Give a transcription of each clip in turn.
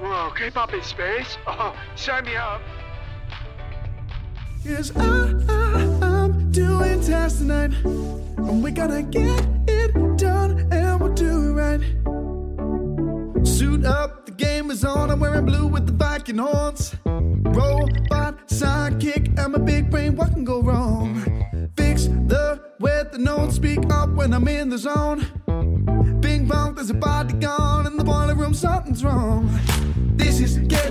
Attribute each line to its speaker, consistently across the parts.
Speaker 1: Whoa, K-pop in space? Oh, sign me up.
Speaker 2: Yes, I, I, I'm doing tasks tonight. And we're gonna get it done and we'll do it right. Suit up, the game is on. I'm wearing blue with the Viking horns. Robot sidekick, I'm a big brain. What can go wrong? Fix the weather, don't speak up when I'm in the zone. Bing bong, there's a body gone in the boiler room. Something's wrong.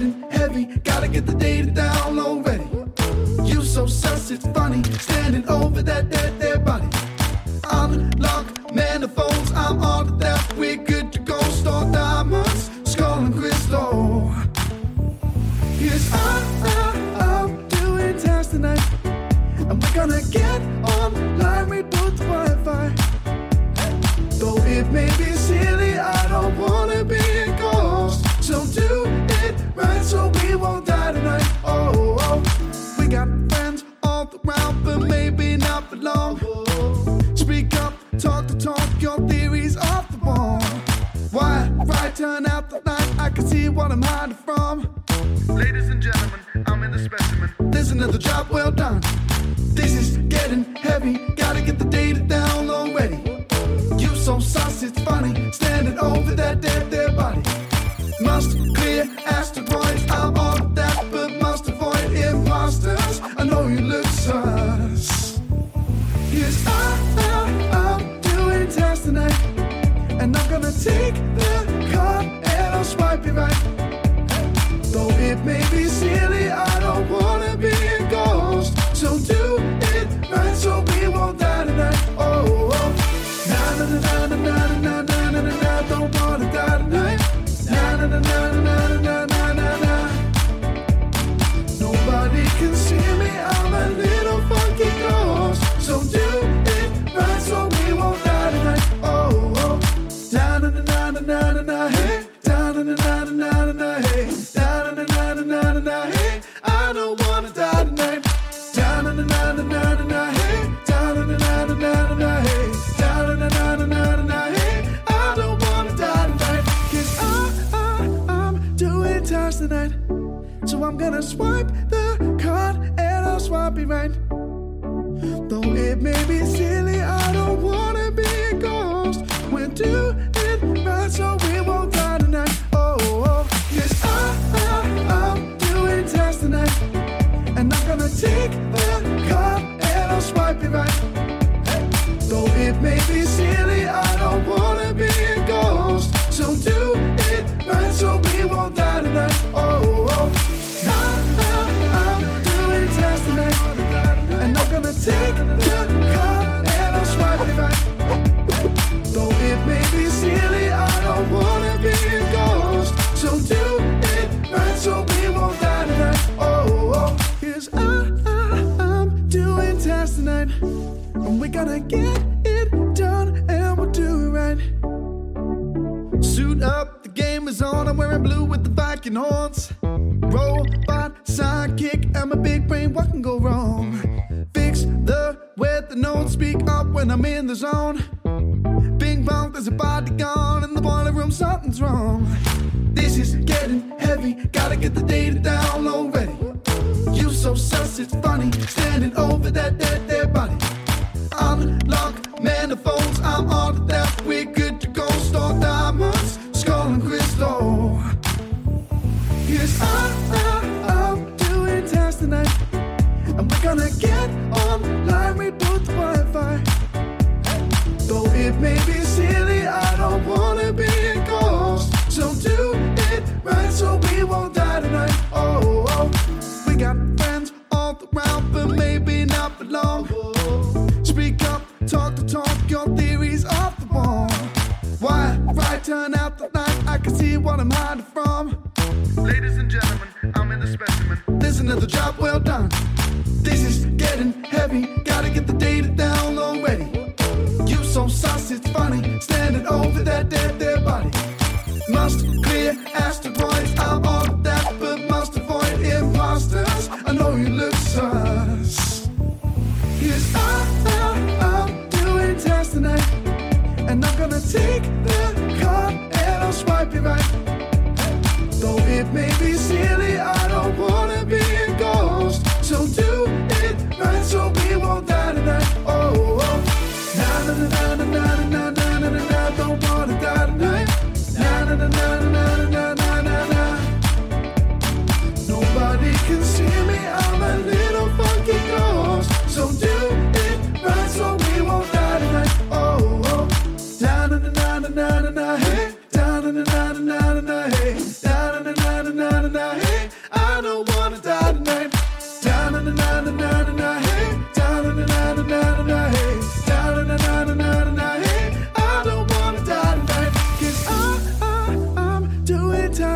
Speaker 2: Getting heavy. Gotta get the data down already. You so sus, it's funny. Standing over that dead, dead From. Ladies and gentlemen, I'm in the specimen. There's another job well done. This is getting heavy, gotta get the data down already. You so sus, it's funny, standing over that dead, dead body. Must clear asteroids, I'm all that, but must avoid imposters. I know you look sus. Yes, I, I, I'm doing tasks tonight, and I'm gonna take I'm gonna swipe the card and I'll swipe it right. We're gonna get it done and we'll do it right. Suit up, the game is on. I'm wearing blue with the Viking horns. Robot sidekick, I'm a big brain. What can go wrong? Fix the weather, don't speak up when I'm in the zone. Bing bong, there's a body gone in the boiler room. Something's wrong. This is getting heavy, gotta get the data down already. So it's funny, standing over that dead, dead body. Unlock manifolds, I'm all of that. We're good to go. Store diamonds, skull and crystal. Yes, I, I, I'm doing tasks tonight. And we're gonna get online, your theories off the wall. Why, right, turn out the light, I can see what I'm hiding from. Ladies and gentlemen, I'm in the specimen. There's another job well done.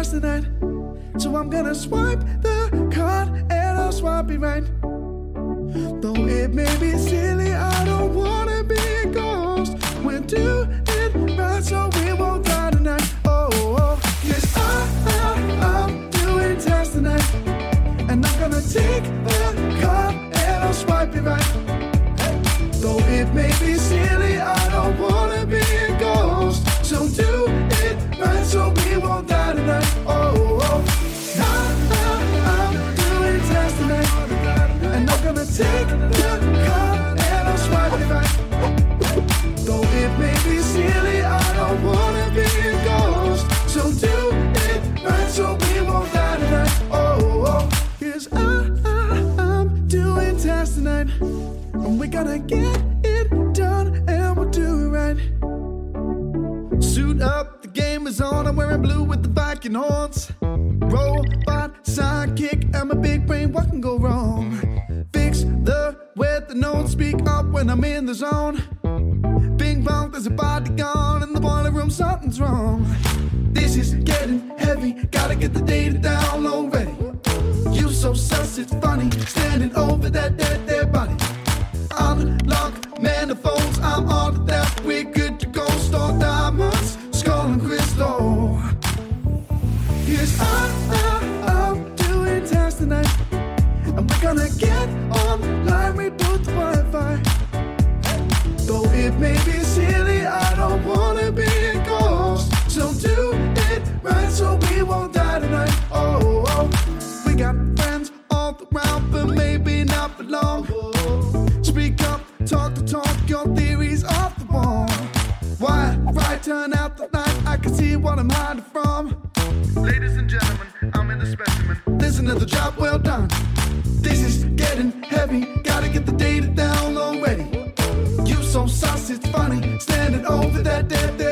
Speaker 2: tonight. So I'm gonna swipe the card and I'll swipe it right. Though it may be silly, I don't wanna be a ghost. When two gonna get it done and we'll do it right. Suit up, the game is on. I'm wearing blue with the Viking horns. Robot sidekick, I'm a big brain. What can go wrong? Fix the weather, known. Speak up when I'm in the zone. Bing bong, there's a body gone in the boiler room. Something's wrong. This is getting heavy. Gotta get the data down already. You so sus, it's funny. Standing over that dead is another job well done. This is getting heavy, gotta get the data down already. You so sauce, it's funny, standing over that dead, dead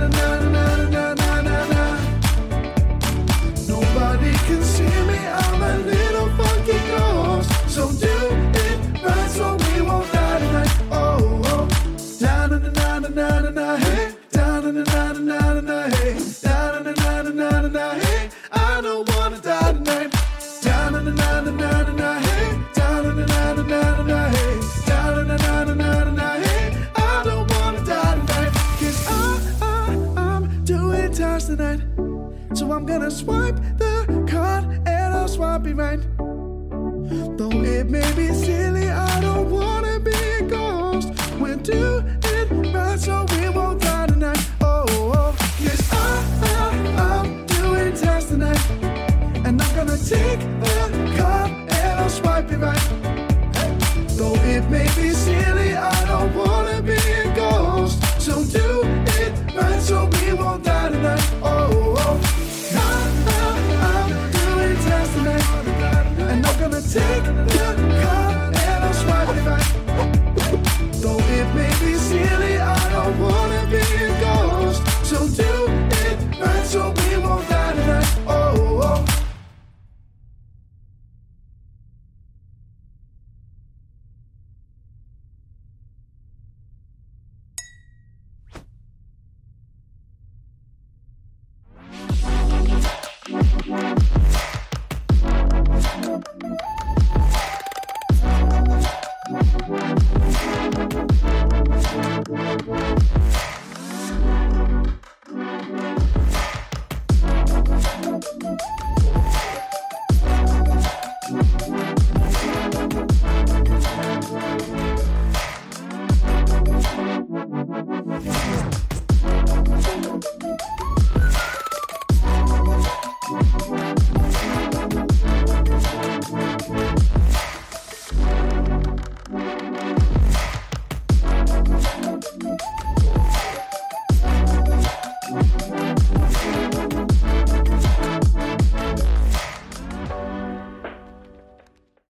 Speaker 2: na na na gonna swipe the card and I'll swipe it right.